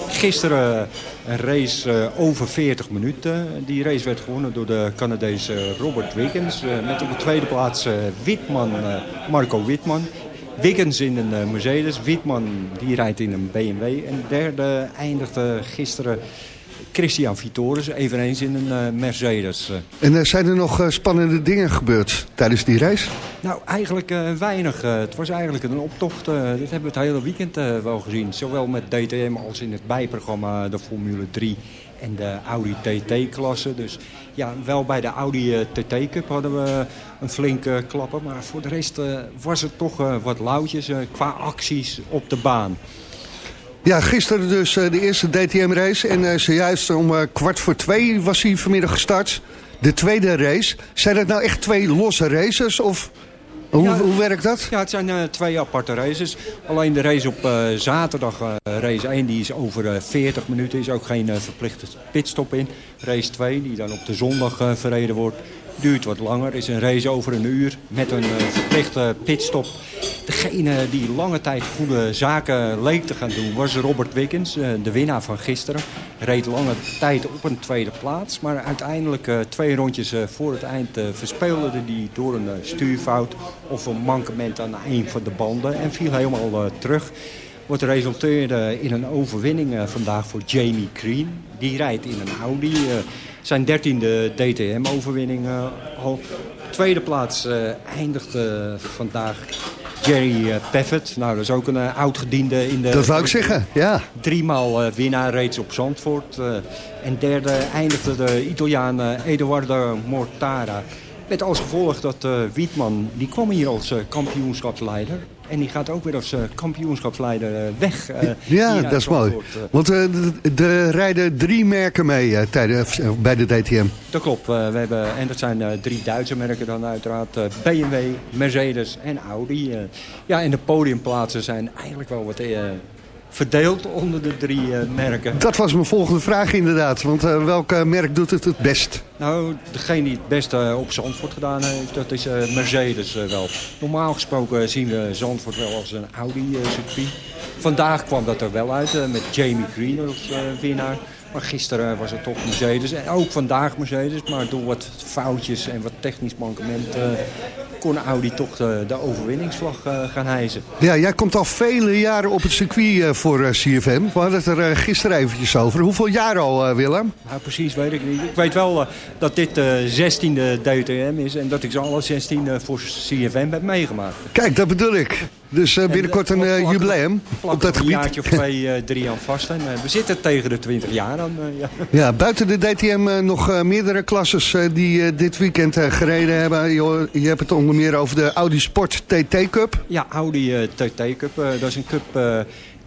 gisteren een race eh, over 40 minuten. Die race werd gewonnen door de Canadese Robert Wiggins. met op de tweede plaats Witman, Marco Witman. Wiggins in een Mercedes, Witman die rijdt in een BMW. En derde eindigde gisteren Christian Vitoris, eveneens in een eh, Mercedes. eh. En eh, zijn er nog spannende dingen gebeurd tijdens die race? Nou, eigenlijk weinig. het was eigenlijk een optocht. dat hebben we het hele weekend wel gezien. Zowel met DTM als in het bijprogramma de Formule 3 en de Audi TT-klasse. Dus ja, wel bij de Audi TT Cup hadden we een flinke klapper. Maar voor de rest was het toch wat lauwtjes qua acties op de baan. Ja, gisteren dus eh, de eerste DTM-race. En eh, zojuist om eh, kwart voor twee was hij vanmiddag gestart. De tweede race. Zijn dat nou echt twee losse races? Of Hoe, Ja. hoe werkt dat? Ja, het zijn twee aparte races. Alleen de race op zaterdag, race 1, die is over eh, 40 minuten. is ook geen verplichte pitstop in. Race 2, die dan op de zondag verreden wordt, duurt wat langer. Is een race over een uur met een eh, verplichte pitstop. Degene die lange tijd goede zaken leek te gaan doen was Robert Wickens, eh, de winnaar van gisteren. Reed lange tijd op een tweede plaats. Maar uiteindelijk eh, twee rondjes voor het eind verspeelde hij door een stuurfout of een mankement aan een van de banden. En viel helemaal terug. Wat resulteerde in een overwinning vandaag voor Jamie Green. Die rijdt in een Audi. Eh, zijn dertiende DTM-overwinning eh. Tweede plaats eh, eindigde vandaag Jerry eh, Paffett. Nou, dat is ook een eh, oud-gediende in de... Dat wou ik zeggen, ja. Driemaal eh, winnaar reeds op Zandvoort. eh, en derde eindigde de Italiaan eh, Edoardo Mortara. Met als gevolg dat eh, Wietman, die kwam hier als eh, kampioenschapsleider. En die gaat ook weer als eh, kampioenschapsleider eh, weg. eh, Ja, dat is mooi. Want er rijden drie merken mee tijdens, bij de DTM. Dat klopt. we hebben, en dat zijn drie Duitse merken dan uiteraard. BMW, Mercedes en Audi. ja, en de podiumplaatsen zijn eigenlijk wel wat verdeeld onder de drie eh, merken. Dat was mijn volgende vraag inderdaad. Want eh, welk eh, merk doet het het best? Nou, degene die het beste op Zandvoort gedaan heeft, dat is Mercedes wel. Normaal gesproken zien we Zandvoort wel als een Audi-circuit. Vandaag kwam dat er wel uit, met Jamie Green als winnaar. Maar gisteren was het toch Mercedes. En ook vandaag Mercedes. Maar door wat foutjes en wat technisch mankement... kon Audi toch de, de overwinningsvlag eh, gaan hijsen. Ja, jij komt al vele jaren op het circuit eh, voor eh, CFM. We hadden het er gisteren eventjes over. Hoeveel jaar al, Willem? Nou, precies weet ik niet. Ik weet wel dat dit de 16e DTM is en dat ik ze alle 16 eh, voor CFM heb meegemaakt. Kijk, dat bedoel ik. Dus eh, binnenkort een eh, jubileum op dat er een gebied. jaartje of twee, eh, drie aan vast. En, eh, we zitten tegen de 20 jaar aan. eh, ja. Ja, buiten de DTM eh, nog eh, meerdere klasses eh, die eh, dit weekend eh, gereden hebben. Je, je hebt het onder meer over de Audi Sport TT Cup. Ja, Audi eh, TT Cup. eh, dat is een cup eh,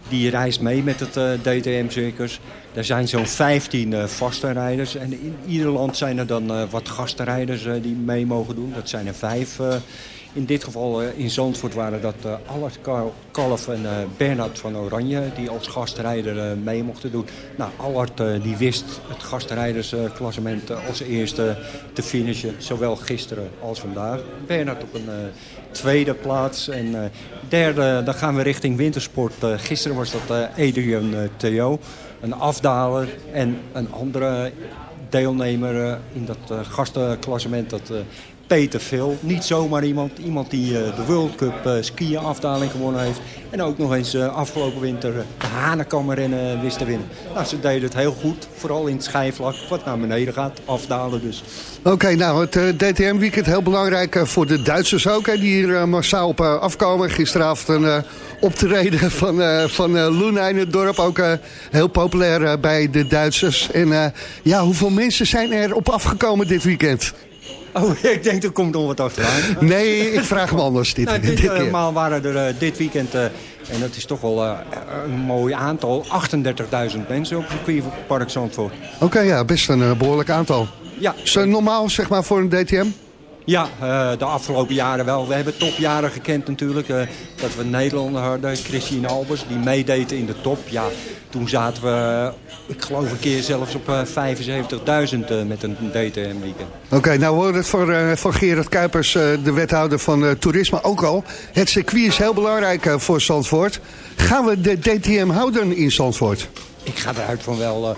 die reist mee met het eh, DTM-circus. Er zijn zo'n 15 eh, vaste rijders. En in ieder land zijn er dan eh, wat gastenrijders eh, die mee mogen doen. Dat zijn er vijf. In dit geval eh, in Zandvoort waren dat eh Allard Kal- Kalf en eh, Bernhard van Oranje... die als gastrijder mee mochten doen. Nou, Allard die wist het gastrijdersklassement als eerste te finishen. Zowel gisteren als vandaag. Bernhard op een... tweede plaats. En derde, dan gaan we richting wintersport. Gisteren was dat Adrian Theo, een afdaler. En een andere deelnemer in dat gastenklassement, dat Peter Phil. Niet zomaar iemand, iemand die eh, de World Cup eh, skiën afdaling gewonnen heeft. En ook nog eens eh, afgelopen winter de Hanekammerrennen wist te winnen. Nou, ze deden het heel goed, vooral in het schijfvlak, wat naar beneden gaat, afdalen dus. Oké, nou, het DTM-weekend heel belangrijk voor de Duitsers ook. Hè, die hier massaal op afkomen. Gisteravond een optreden van, van Luna in het dorp. Ook heel populair bij de Duitsers. En ja, hoeveel mensen zijn er op afgekomen dit weekend? Oh, ik denk er komt nog wat achteraan. Nee, ik vraag hem anders dit, Nou, dit dit keer. eh, waren er eh, dit weekend, eh, en dat is toch wel een mooi aantal, 38.000 mensen op het circuitpark Zandvoort. Oké, ja, best een eh, behoorlijk aantal. Ja. Is normaal, zeg maar, voor een DTM? Ja, eh, de afgelopen jaren wel. We hebben topjaren gekend natuurlijk. eh, dat we Nederlander hadden, Christine Albers, die meedeed in de top. Ja, toen zaten we, ik geloof een keer zelfs op eh, 75.000 eh, met een DTM-weekend. Oké, nou hoorde het voor, van Gerard Kuipers, de wethouder van toerisme, ook al. Het circuit is heel belangrijk voor Zandvoort. Gaan we de DTM houden in Zandvoort? Ik ga eruit van wel.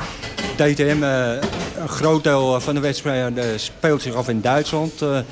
eh, DTM, eh, een groot deel eh, van de wedstrijden speelt zich af in Duitsland. Er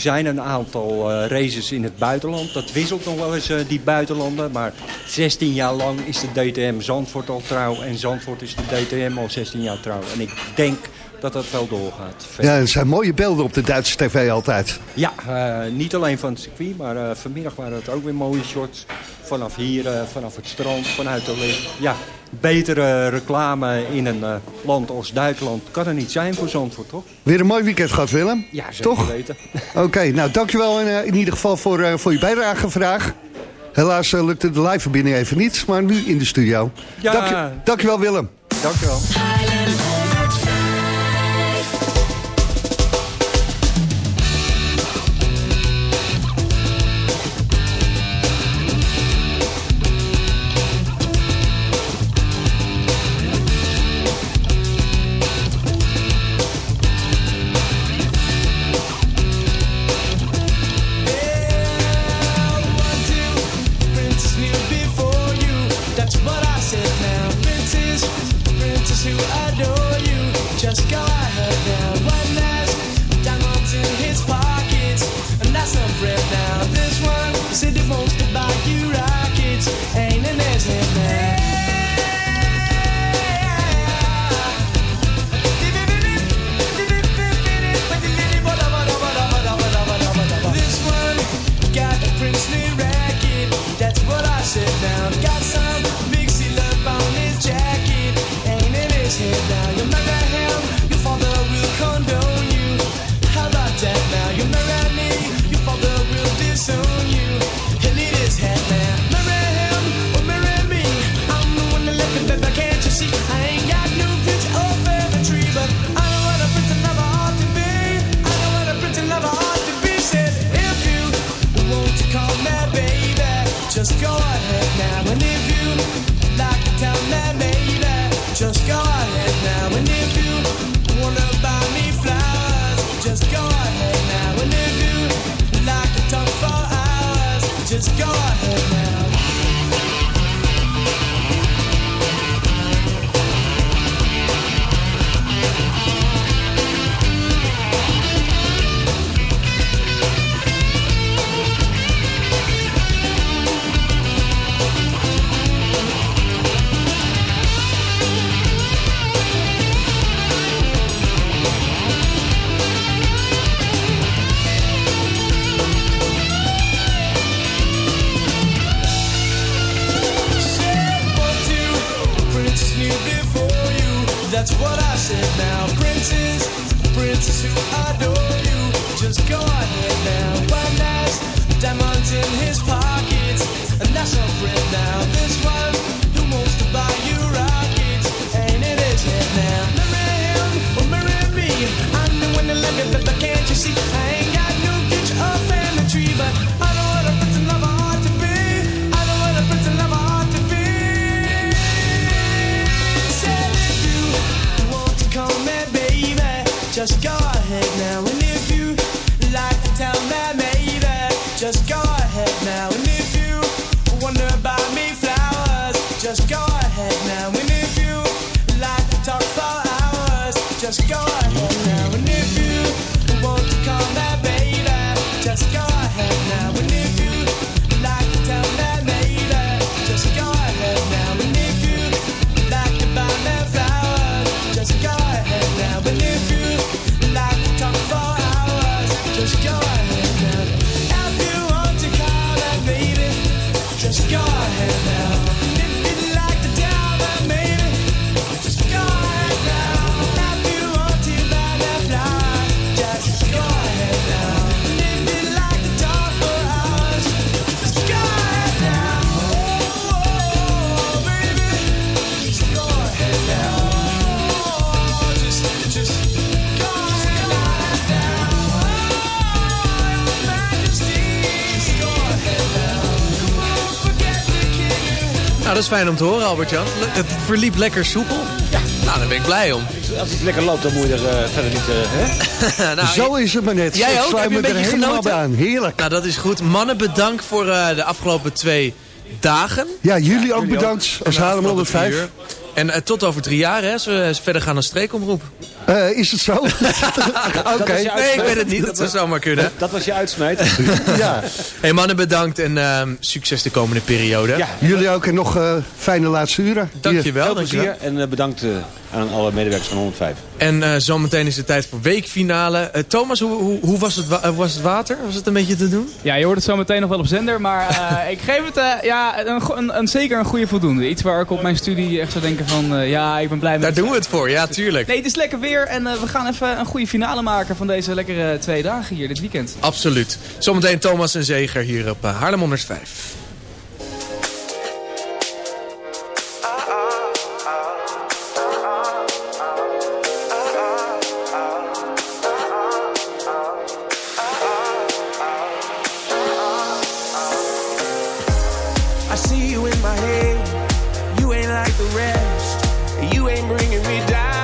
zijn een aantal races in het buitenland. Dat wisselt nog wel eens, die buitenlanden. Maar 16 jaar lang is de DTM Zandvoort al trouw. En Zandvoort is de DTM al 16 jaar trouw. En ik denk dat dat wel doorgaat. Ja, er zijn mooie beelden op de Duitse tv altijd. Ja, eh, niet alleen van het circuit, maar eh, vanmiddag waren het ook weer mooie shots. Vanaf hier, eh, vanaf het strand, vanuit de licht. Ja, betere reclame in een land als Duitsland kan er niet zijn voor Zandvoort, toch? Weer een mooi weekend gehad, Willem? Ja, zeker Toch? weten. Oké, nou dankjewel in, in ieder geval voor, voor je bijdrage vandaag. Helaas lukte de live verbinding even niet, maar nu in de studio. Ja. Dank, je- dankjewel Willem. Dankjewel. Now. If you like to baby, just go ahead now. If you wanna buy me flowers, just go ahead now. If you like to talk for hours, just go ahead is fijn om te horen, Albert-Jan. Het verliep lekker soepel. Ja. Nou, daar ben ik blij om. Als het lekker loopt, dan moet je er eh, verder niet... eh, hè? Nou, Zo is het maar net. Jij Ik ook? sluit Heb je een me er beetje genoten? aan. Heerlijk. Nou, dat is goed. Mannen, bedankt voor eh, de afgelopen twee dagen. Ja, jullie ook bedankt als En de Haarlem afgelopen 105. drie uur. En tot over drie jaar, hè, als we verder gaan als streekomroep. Eh, is het zo? Oké. Nee, ik weet het niet. Dat zou zomaar kunnen. Dat was je uitsmijt. ja. Hey, mannen, bedankt en ehm, succes de komende periode. Ja. Jullie ook en nog eh, fijne laatste uren. Dankjewel. Veel plezier en eh, bedankt aan alle medewerkers van 105. En eh, zometeen is het tijd voor weekfinale. Thomas, hoe, hoe, hoe was, het wa- was het water? Was het een beetje te doen? Ja, je hoort het zo meteen nog wel op zender, maar eh, ik geef het eh, ja, een, een, een, zeker een goede voldoende. Iets waar ik op mijn studie echt zou denken van, eh, ja, ik ben blij met Daar doen we het voor, ja, tuurlijk. Nee, het is lekker weer en eh, we gaan even een goede finale maken van deze lekkere twee dagen hier dit weekend. Absoluut. Zometeen Thomas en Zeger hier op uh, Haarlem 105. I see you in my head. You ain't like the rest. You ain't bringing me down,